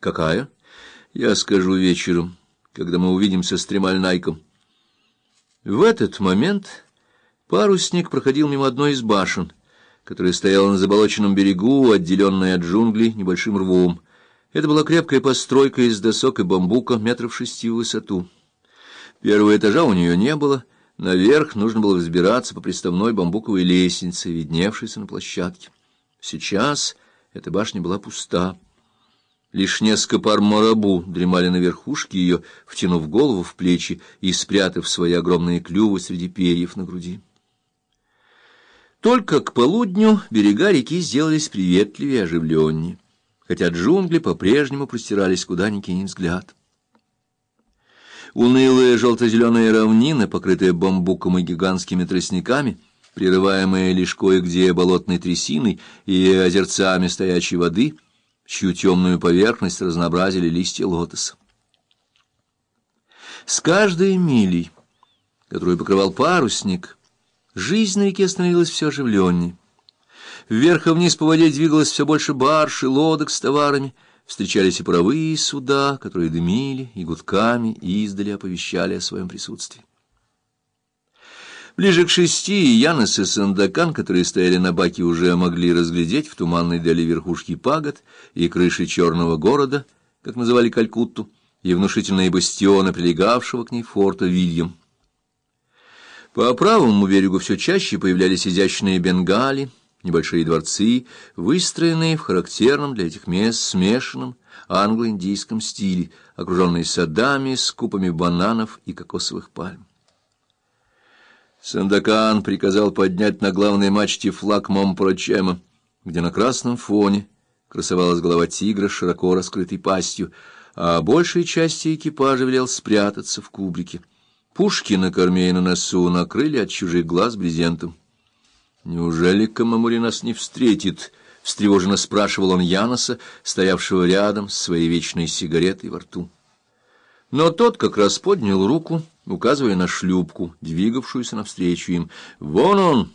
Какая? Я скажу вечером, когда мы увидимся с Тремальнайком. В этот момент парусник проходил мимо одной из башен, которая стояла на заболоченном берегу, отделенная от джунглей небольшим рвом. Это была крепкая постройка из досок и бамбука метров шести в высоту. Первого этажа у нее не было, наверх нужно было взбираться по приставной бамбуковой лестнице, видневшейся на площадке. Сейчас эта башня была пуста. Лишь несколько пар марабу дремали на верхушке ее, втянув голову в плечи и спрятав свои огромные клювы среди перьев на груди. Только к полудню берега реки сделались приветливее и оживленнее, хотя джунгли по-прежнему простирались куда ни кинь взгляд. Унылая желто-зеленая равнина, покрытая бамбуком и гигантскими тростниками, прерываемая лишь кое-где болотной трясиной и озерцами стоячей воды — чью темную поверхность разнообразили листья лотоса. С каждой милей, которую покрывал парусник, жизнь на реке становилась все оживленнее. Вверх и вниз по воде двигалось все больше барж и лодок с товарами, встречались и паровые суда, которые дымили и гудками издали оповещали о своем присутствии. Ближе к шести Янос и Сандакан, которые стояли на баке, уже могли разглядеть в туманной дали верхушки пагод и крыши черного города, как называли Калькутту, и внушительные бастионы, прилегавшего к ней форта Вильям. По правому берегу все чаще появлялись изящные бенгали, небольшие дворцы, выстроенные в характерном для этих мест смешанном англо-индийском стиле, окруженные садами с купами бананов и кокосовых пальм. Сандакан приказал поднять на главной мачте флаг Момпрочема, где на красном фоне красовалась голова тигра с широко раскрытой пастью, а большей части экипажа велел спрятаться в кубрике. Пушки на корме и на носу накрыли от чужих глаз брезентом. «Неужели Камамури нас не встретит?» — встревоженно спрашивал он Яноса, стоявшего рядом с своей вечной сигаретой во рту. Но тот как раз поднял руку, указывая на шлюпку, двигавшуюся навстречу им. «Вон он,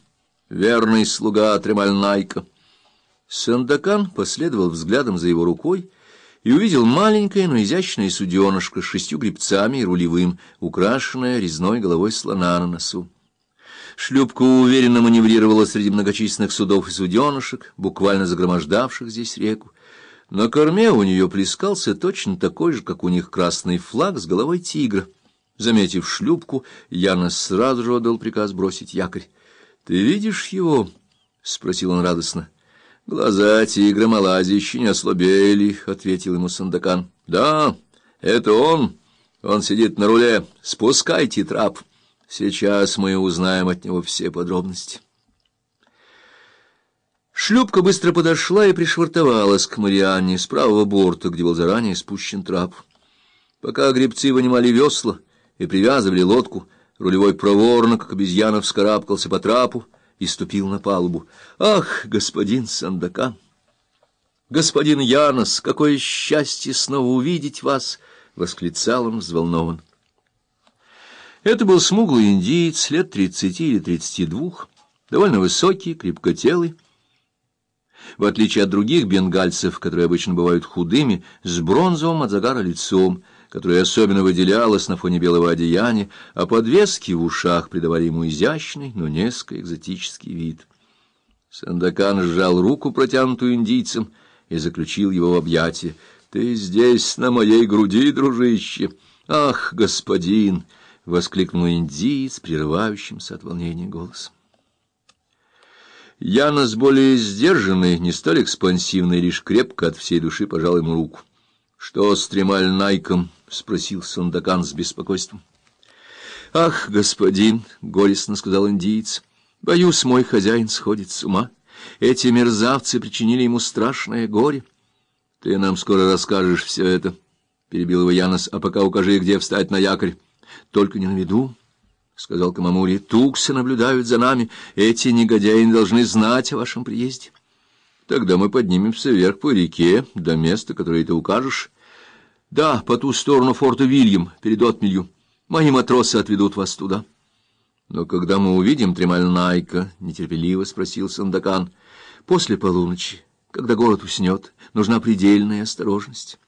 верный слуга Тремальнайка!» Сандакан последовал взглядом за его рукой и увидел маленькое, но изящное суденышко с шестью гребцами и рулевым, украшенное резной головой слона на носу. Шлюпка уверенно маневрировала среди многочисленных судов и суденышек, буквально загромождавших здесь реку. На корме у нее плескался точно такой же, как у них красный флаг с головой тигра. Заметив шлюпку, Янос сразу же отдал приказ бросить якорь. — Ты видишь его? — спросил он радостно. — Глаза тигра Малайзии еще не ослабели, — ответил ему Сандакан. — Да, это он. Он сидит на руле. Спускайте трап. Сейчас мы узнаем от него все подробности. Шлюпка быстро подошла и пришвартовалась к Марианне с правого борта, где был заранее спущен трап. Пока гребцы вынимали весла и привязывали лодку, рулевой проворно, как обезьяна, вскарабкался по трапу и ступил на палубу. «Ах, господин Сандакан! Господин Янос, какое счастье снова увидеть вас!» — восклицал он взволнован. Это был смуглый индиец, лет тридцати или тридцати двух, довольно высокий, крепкотелый, в отличие от других бенгальцев, которые обычно бывают худыми, с бронзовым от загара лицом, которое особенно выделялось на фоне белого одеяния, а подвески в ушах придавали ему изящный, но несколько экзотический вид. Сандакан сжал руку, протянутую индийцем, и заключил его в объятия. — Ты здесь, на моей груди, дружище! Ах, господин! — воскликнул индиец, прерывающимся от волнения голосом. Янос, более сдержанный, не столь экспансивный, лишь крепко от всей души пожал ему руку. — Что с Тремаль-Найком? — спросил Сандакан с беспокойством. — Ах, господин, — горестно сказал индиец, — боюсь, мой хозяин сходит с ума. Эти мерзавцы причинили ему страшное горе. — Ты нам скоро расскажешь все это, — перебил его Янос, — а пока укажи, где встать на якорь. Только не на виду. — сказал Камамури, — туксы наблюдают за нами. Эти негодяи не должны знать о вашем приезде. Тогда мы поднимемся вверх по реке, до места, которое ты укажешь. Да, по ту сторону форта Вильям, перед отмелью. Мои матросы отведут вас туда. Но когда мы увидим Тремальнайка, — нетерпеливо спросил Сандакан, — после полуночи, когда город уснет, нужна предельная осторожность.